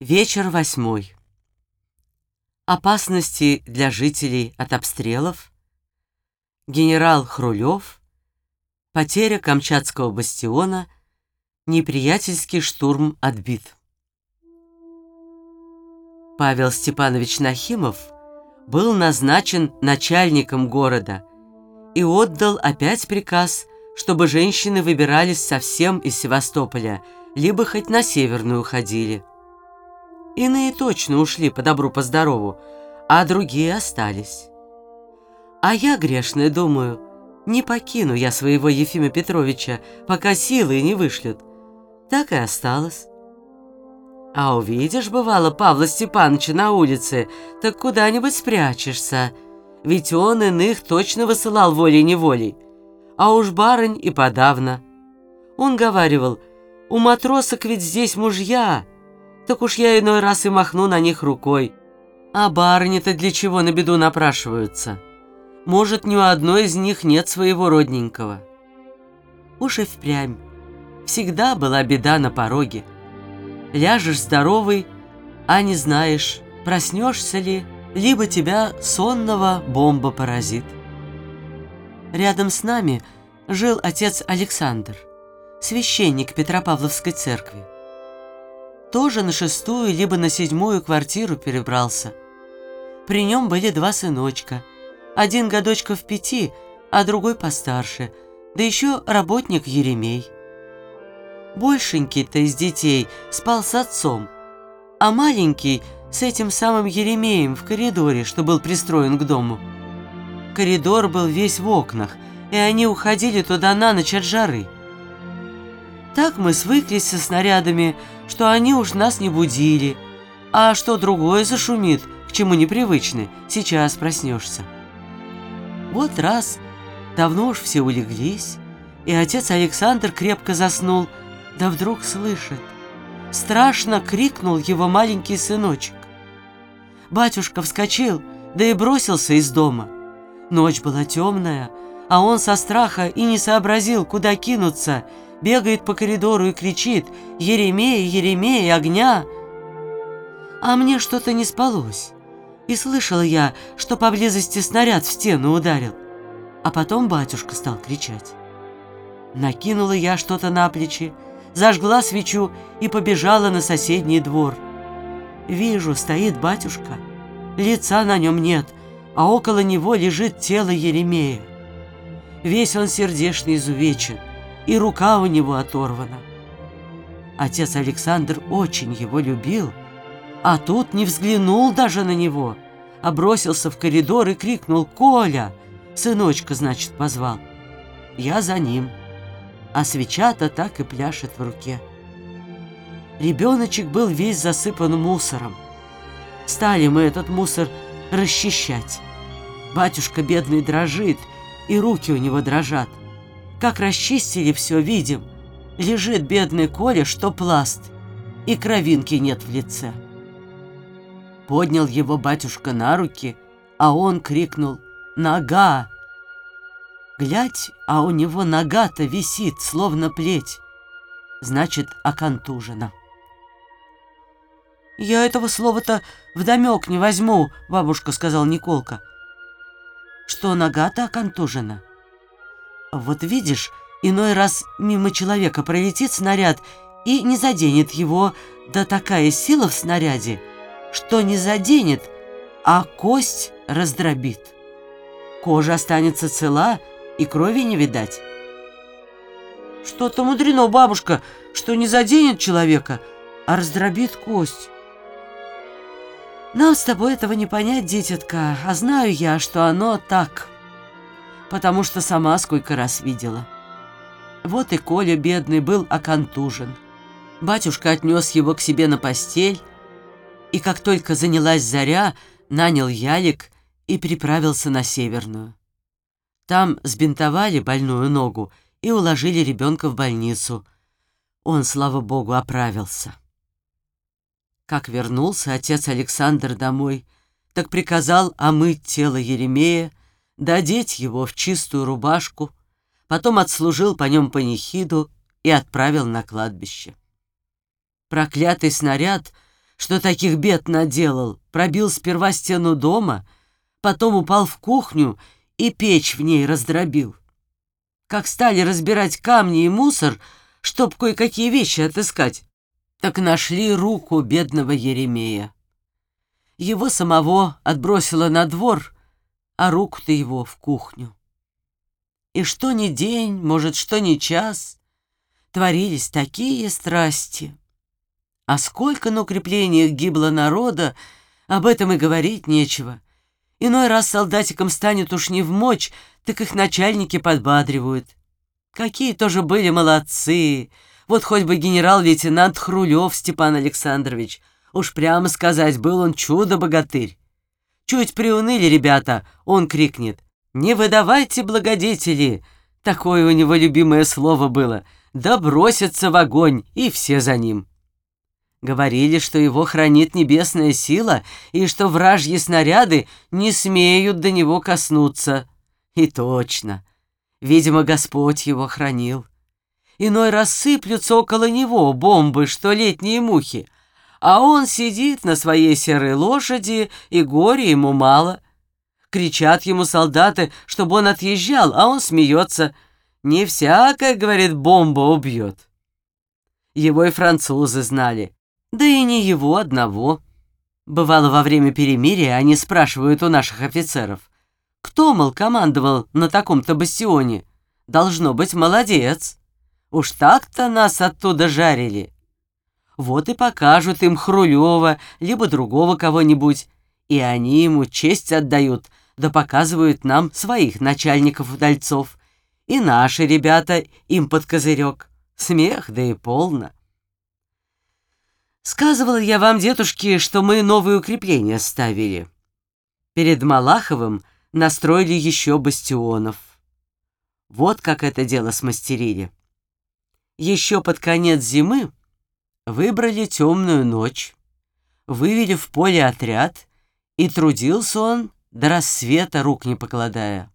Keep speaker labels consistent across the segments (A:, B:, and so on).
A: Вечер восьмой. Опасности для жителей от обстрелов. Генерал Хрулев. Потеря Камчатского бастиона. Неприятельский штурм отбит. Павел Степанович Нахимов был назначен начальником города и отдал опять приказ, чтобы женщины выбирались совсем из Севастополя, либо хоть на северную ходили. Иные точно ушли по добру, по здорову, а другие остались. А я, грешная, думаю, не покину я своего Ефима Петровича, пока силы не вышлют. Так и осталось. А увидишь, бывало, Павла Степановича на улице, так куда-нибудь спрячешься. Ведь он иных точно высылал волей-неволей. А уж барынь и подавно. Он говаривал, у матросок ведь здесь мужья, так уж я иной раз и махну на них рукой. А барыни-то для чего на беду напрашиваются? Может, ни у одной из них нет своего родненького. Уж и впрямь. Всегда была беда на пороге. Ляжешь здоровый, а не знаешь, проснешься ли, либо тебя сонного бомба поразит. Рядом с нами жил отец Александр, священник Петропавловской церкви тоже на шестую либо на седьмую квартиру перебрался. При нем были два сыночка. Один годочка в пяти, а другой постарше, да еще работник Еремей. Большенький-то из детей спал с отцом, а маленький с этим самым Еремеем в коридоре, что был пристроен к дому. Коридор был весь в окнах, и они уходили туда на ночь от жары. Так мы свыклись со снарядами, что они уж нас не будили. А что другое зашумит, к чему непривычны, сейчас проснешься. Вот раз, давно уж все улеглись, и отец Александр крепко заснул, да вдруг слышит. Страшно крикнул его маленький сыночек. Батюшка вскочил, да и бросился из дома. Ночь была темная, а он со страха и не сообразил, куда кинуться, бегает по коридору и кричит «Еремей, Еремей, огня!» А мне что-то не спалось. И слышала я, что поблизости снаряд в стену ударил. А потом батюшка стал кричать. Накинула я что-то на плечи, зажгла свечу и побежала на соседний двор. Вижу, стоит батюшка. Лица на нем нет, а около него лежит тело Еремея. Весь он сердечно изувечен и рука у него оторвана. Отец Александр очень его любил, а тут не взглянул даже на него, а бросился в коридор и крикнул «Коля!» Сыночка, значит, позвал. Я за ним, а свеча-то так и пляшет в руке. Ребеночек был весь засыпан мусором. Стали мы этот мусор расчищать. Батюшка бедный дрожит, и руки у него дрожат. Как расчистили все, видим. Лежит бедный Коля, что пласт, и кровинки нет в лице. Поднял его батюшка на руки, а он крикнул «Нога!». Глядь, а у него нога-то висит, словно плеть. Значит, оконтужена. «Я этого слова-то вдомек не возьму», — бабушка сказал Николка. «Что нога-то оконтужена?» Вот видишь, иной раз мимо человека пролетит снаряд и не заденет его, да такая сила в снаряде, что не заденет, а кость раздробит. Кожа останется цела, и крови не видать. Что-то мудрено, бабушка, что не заденет человека, а раздробит кость. Нам с тобой этого не понять, дитятка, а знаю я, что оно так потому что сама сколько раз видела. Вот и Коля, бедный, был оконтужен. Батюшка отнес его к себе на постель, и как только занялась заря, нанял ялик и переправился на Северную. Там сбинтовали больную ногу и уложили ребенка в больницу. Он, слава богу, оправился. Как вернулся отец Александр домой, так приказал омыть тело Еремея, додеть его в чистую рубашку, потом отслужил по нем панихиду и отправил на кладбище. Проклятый снаряд что таких бед наделал, пробил сперва стену дома, потом упал в кухню и печь в ней раздробил. Как стали разбирать камни и мусор, чтоб кое-какие вещи отыскать, так нашли руку бедного Еремея. Его самого отбросило на двор, а руку-то его в кухню. И что ни день, может, что ни час, творились такие страсти. А сколько на укреплениях гибло народа, об этом и говорить нечего. Иной раз солдатикам станет уж не в мочь, так их начальники подбадривают. Какие тоже были молодцы! Вот хоть бы генерал-лейтенант Хрулев Степан Александрович. Уж прямо сказать, был он чудо-богатырь. Чуть приуныли ребята, он крикнет. «Не выдавайте благодетели!» Такое у него любимое слово было. Да бросится в огонь, и все за ним. Говорили, что его хранит небесная сила, и что вражьи снаряды не смеют до него коснуться. И точно. Видимо, Господь его хранил. Иной раз сыплются около него бомбы, что летние мухи, а он сидит на своей серой лошади, и горе ему мало. Кричат ему солдаты, чтобы он отъезжал, а он смеется. «Не всякая, — говорит, — бомба убьет». Его и французы знали, да и не его одного. Бывало, во время перемирия они спрашивают у наших офицеров, кто, мол, командовал на таком-то бастионе? Должно быть, молодец. Уж так-то нас оттуда жарили. Вот и покажут им Хрулева, либо другого кого-нибудь, и они ему честь отдают, да показывают нам своих начальников-удальцов. И наши ребята им под козырек. Смех, да и полно. Сказывала я вам, дедушки, что мы новые укрепления ставили. Перед Малаховым настроили еще бастионов. Вот как это дело смастерили. Еще под конец зимы Выбрали темную ночь, вывели в поле отряд, и трудился он до рассвета, рук не покладая.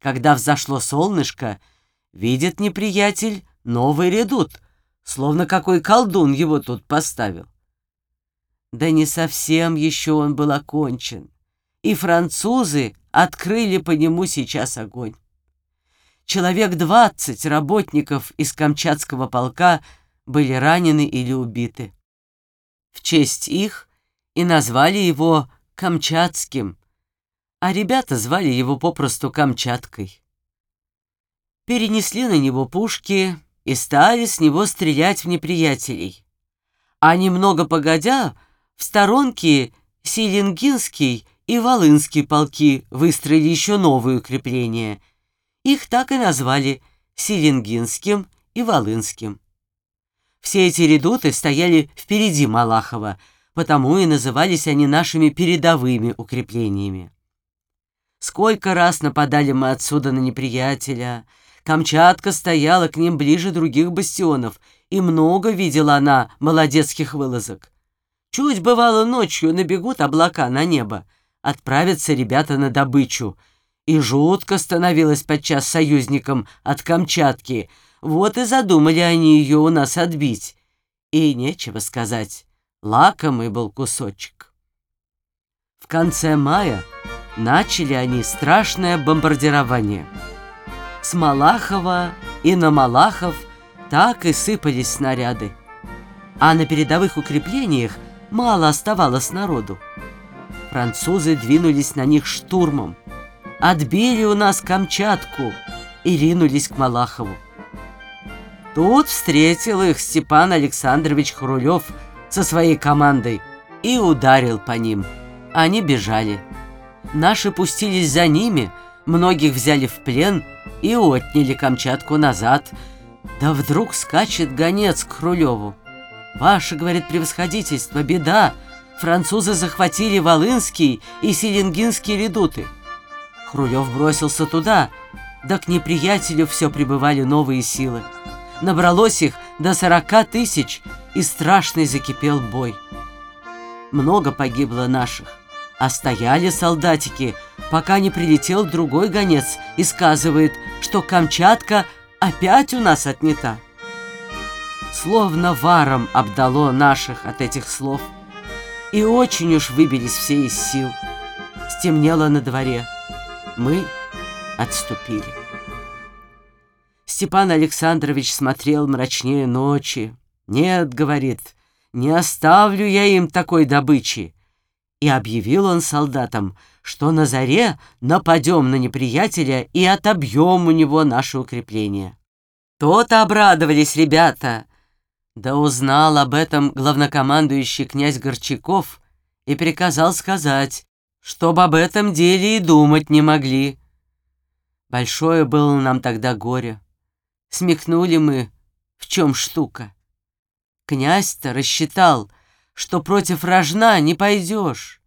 A: Когда взошло солнышко, видит неприятель новый редут, словно какой колдун его тут поставил. Да не совсем еще он был окончен, и французы открыли по нему сейчас огонь. Человек двадцать работников из Камчатского полка — были ранены или убиты. В честь их и назвали его Камчатским, а ребята звали его попросту Камчаткой. Перенесли на него пушки и стали с него стрелять в неприятелей. А немного погодя, в сторонке Селенгинский и Волынский полки выстроили еще новые укрепления. Их так и назвали Селенгинским и Волынским. Все эти редуты стояли впереди Малахова, потому и назывались они нашими передовыми укреплениями. Сколько раз нападали мы отсюда на неприятеля. Камчатка стояла к ним ближе других бастионов, и много видела она молодецких вылазок. Чуть бывало ночью набегут облака на небо, отправятся ребята на добычу, и жутко становилось подчас союзникам от Камчатки — вот и задумали они ее у нас отбить. И нечего сказать, лакомый был кусочек. В конце мая начали они страшное бомбардирование. С Малахова и на Малахов так и сыпались снаряды. А на передовых укреплениях мало оставалось народу. Французы двинулись на них штурмом, отбили у нас Камчатку и ринулись к Малахову. Тут встретил их Степан Александрович Хрулев со своей командой и ударил по ним. Они бежали. Наши пустились за ними, многих взяли в плен и отняли Камчатку назад. Да вдруг скачет гонец к Хрулеву. «Ваше, — говорит превосходительство, — беда! Французы захватили Волынский и Селенгинские редуты». Хрулев бросился туда, да к неприятелю все прибывали новые силы. Набралось их до сорока тысяч, и страшный закипел бой. Много погибло наших, а стояли солдатики, пока не прилетел другой гонец и сказывает, что Камчатка опять у нас отнята. Словно варом обдало наших от этих слов – и очень уж выбились все из сил. Стемнело на дворе. Мы отступили. Степан Александрович смотрел мрачнее ночи. «Нет, — говорит, — не оставлю я им такой добычи». И объявил он солдатам, что на заре нападем на неприятеля и отобьем у него наше укрепление. То-то обрадовались ребята. Да узнал об этом главнокомандующий князь Горчаков и приказал сказать, чтобы об этом деле и думать не могли. Большое было нам тогда горе. Смехнули мы, в чем штука. Князь-то рассчитал, что против рожна не пойдешь,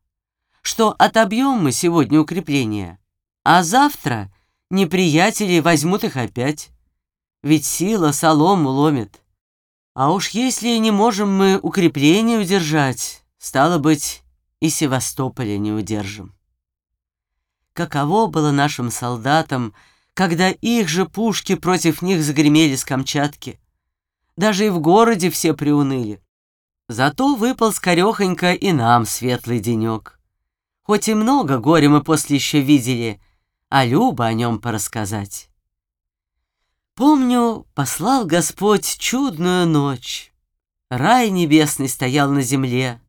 A: что отобьем мы сегодня укрепления, а завтра неприятели возьмут их опять. Ведь сила солому ломит. А уж если не можем мы укрепления удержать, стало быть, и Севастополя не удержим. Каково было нашим солдатам, когда их же пушки против них загремели с Камчатки. Даже и в городе все приуныли. Зато выпал скорехонько и нам светлый денек. Хоть и много горя мы после еще видели, а Люба о нем порассказать. Помню, послал Господь чудную ночь. Рай небесный стоял на земле,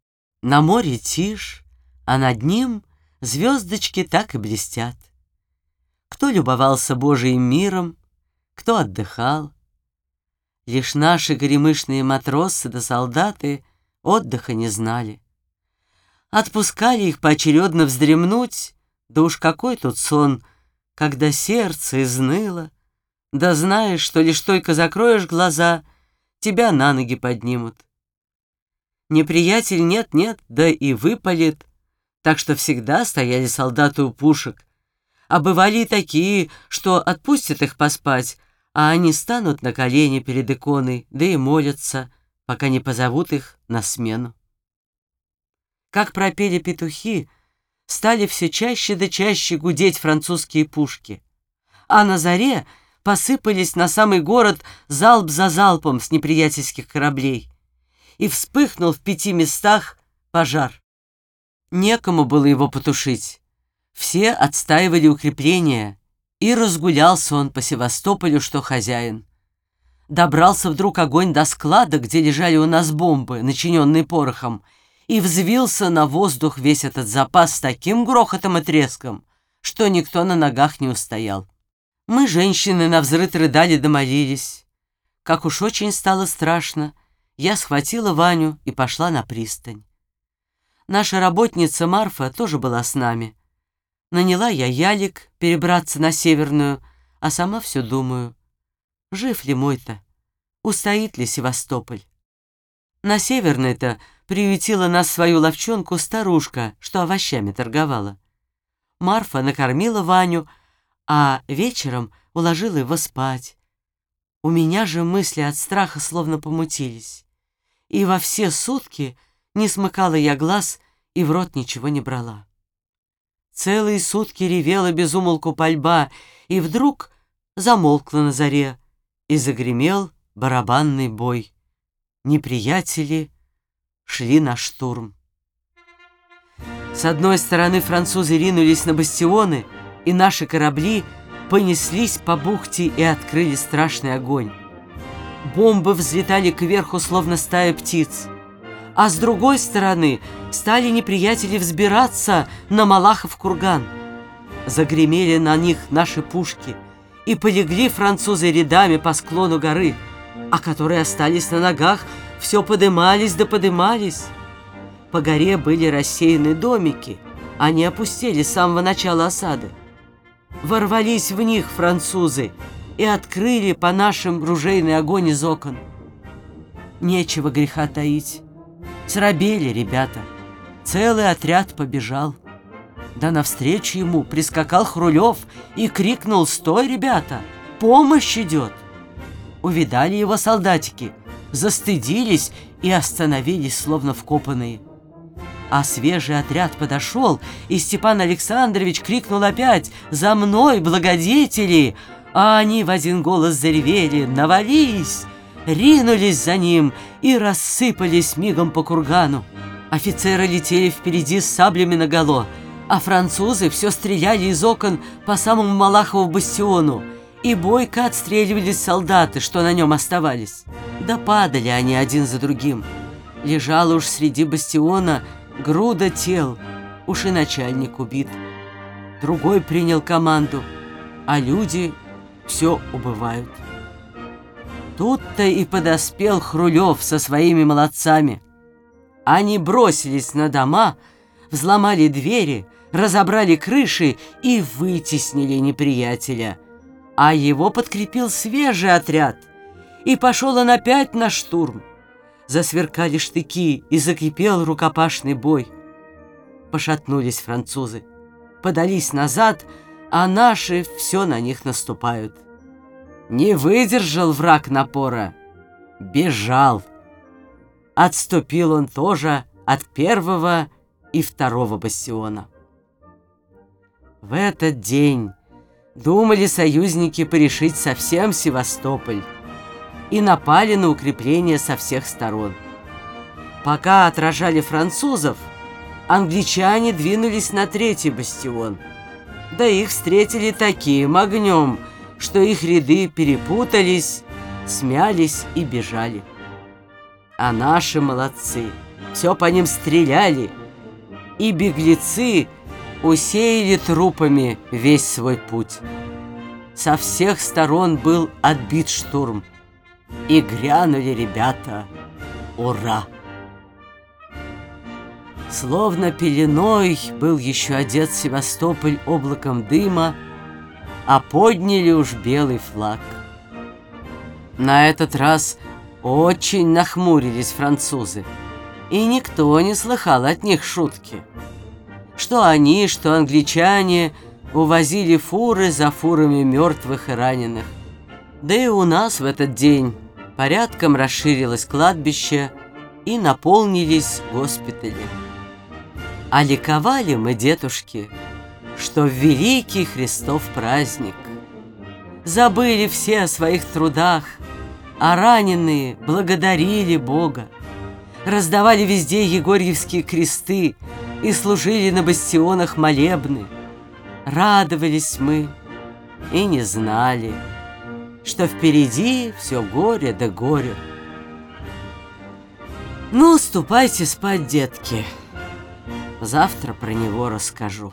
A: на море тишь, а над ним звездочки так и блестят. Кто любовался Божиим миром, кто отдыхал. Лишь наши горемышные матросы да солдаты отдыха не знали. Отпускали их поочередно вздремнуть, да уж какой тут сон, когда сердце изныло, да знаешь, что лишь только закроешь глаза, тебя на ноги поднимут. Неприятель нет-нет, да и выпалит, так что всегда стояли солдаты у пушек, а бывали такие, что отпустят их поспать, а они станут на колени перед иконой, да и молятся, пока не позовут их на смену. Как пропели петухи, стали все чаще да чаще гудеть французские пушки, а на заре посыпались на самый город залп за залпом с неприятельских кораблей, и вспыхнул в пяти местах пожар. Некому было его потушить. Все отстаивали укрепления, и разгулялся он по Севастополю, что хозяин. Добрался вдруг огонь до склада, где лежали у нас бомбы, начиненные порохом, и взвился на воздух весь этот запас с таким грохотом и треском, что никто на ногах не устоял. Мы, женщины, на взрыт рыдали да молились. Как уж очень стало страшно, я схватила Ваню и пошла на пристань. Наша работница Марфа тоже была с нами — Наняла я ялик перебраться на Северную, а сама все думаю, жив ли мой-то, устоит ли Севастополь. На Северной-то приютила нас свою ловчонку старушка, что овощами торговала. Марфа накормила Ваню, а вечером уложила его спать. У меня же мысли от страха словно помутились. И во все сутки не смыкала я глаз и в рот ничего не брала. Целые сутки ревела безумолку пальба, и вдруг замолкла на заре, и загремел барабанный бой. Неприятели шли на штурм. С одной стороны французы ринулись на бастионы, и наши корабли понеслись по бухте и открыли страшный огонь. Бомбы взлетали кверху, словно стая птиц а с другой стороны стали неприятели взбираться на Малахов курган. Загремели на них наши пушки, и полегли французы рядами по склону горы, а которые остались на ногах, все подымались да подымались. По горе были рассеяны домики, они опустили с самого начала осады. Ворвались в них французы и открыли по нашим ружейный огонь из окон. Нечего греха таить. Срабели ребята. Целый отряд побежал. Да навстречу ему прискакал Хрулев и крикнул «Стой, ребята! Помощь идет!» Увидали его солдатики, застыдились и остановились, словно вкопанные. А свежий отряд подошел, и Степан Александрович крикнул опять «За мной, благодетели!» А они в один голос заревели «Навались!» Ринулись за ним и рассыпались мигом по кургану. Офицеры летели впереди с саблями наголо, а французы все стреляли из окон по самому Малахову бастиону, и бойко отстреливались солдаты, что на нем оставались. Да падали они один за другим. Лежала уж среди бастиона груда тел, уж и начальник убит. Другой принял команду, а люди все убывают. Тут-то и подоспел Хрулев со своими молодцами. Они бросились на дома, взломали двери, разобрали крыши и вытеснили неприятеля. А его подкрепил свежий отряд, и пошел он опять на штурм. Засверкали штыки, и закипел рукопашный бой. Пошатнулись французы, подались назад, а наши все на них наступают. Не выдержал враг напора, бежал. Отступил он тоже от первого и второго бастиона. В этот день думали союзники порешить совсем Севастополь и напали на укрепления со всех сторон. Пока отражали французов, англичане двинулись на третий бастион. Да их встретили таким огнем, что их ряды перепутались, смялись и бежали. А наши молодцы все по ним стреляли, и беглецы усеяли трупами весь свой путь. Со всех сторон был отбит штурм, и грянули ребята «Ура!». Словно пеленой был еще одет Севастополь облаком дыма, а подняли уж белый флаг. На этот раз очень нахмурились французы, и никто не слыхал от них шутки. Что они, что англичане увозили фуры за фурами мертвых и раненых. Да и у нас в этот день порядком расширилось кладбище и наполнились госпитали. А ликовали мы, дедушки, что великий Христов праздник. Забыли все о своих трудах, а раненые благодарили Бога. Раздавали везде егорьевские кресты и служили на бастионах молебны. Радовались мы и не знали, что впереди все горе да горе. Ну, ступайте спать, детки. Завтра про него расскажу.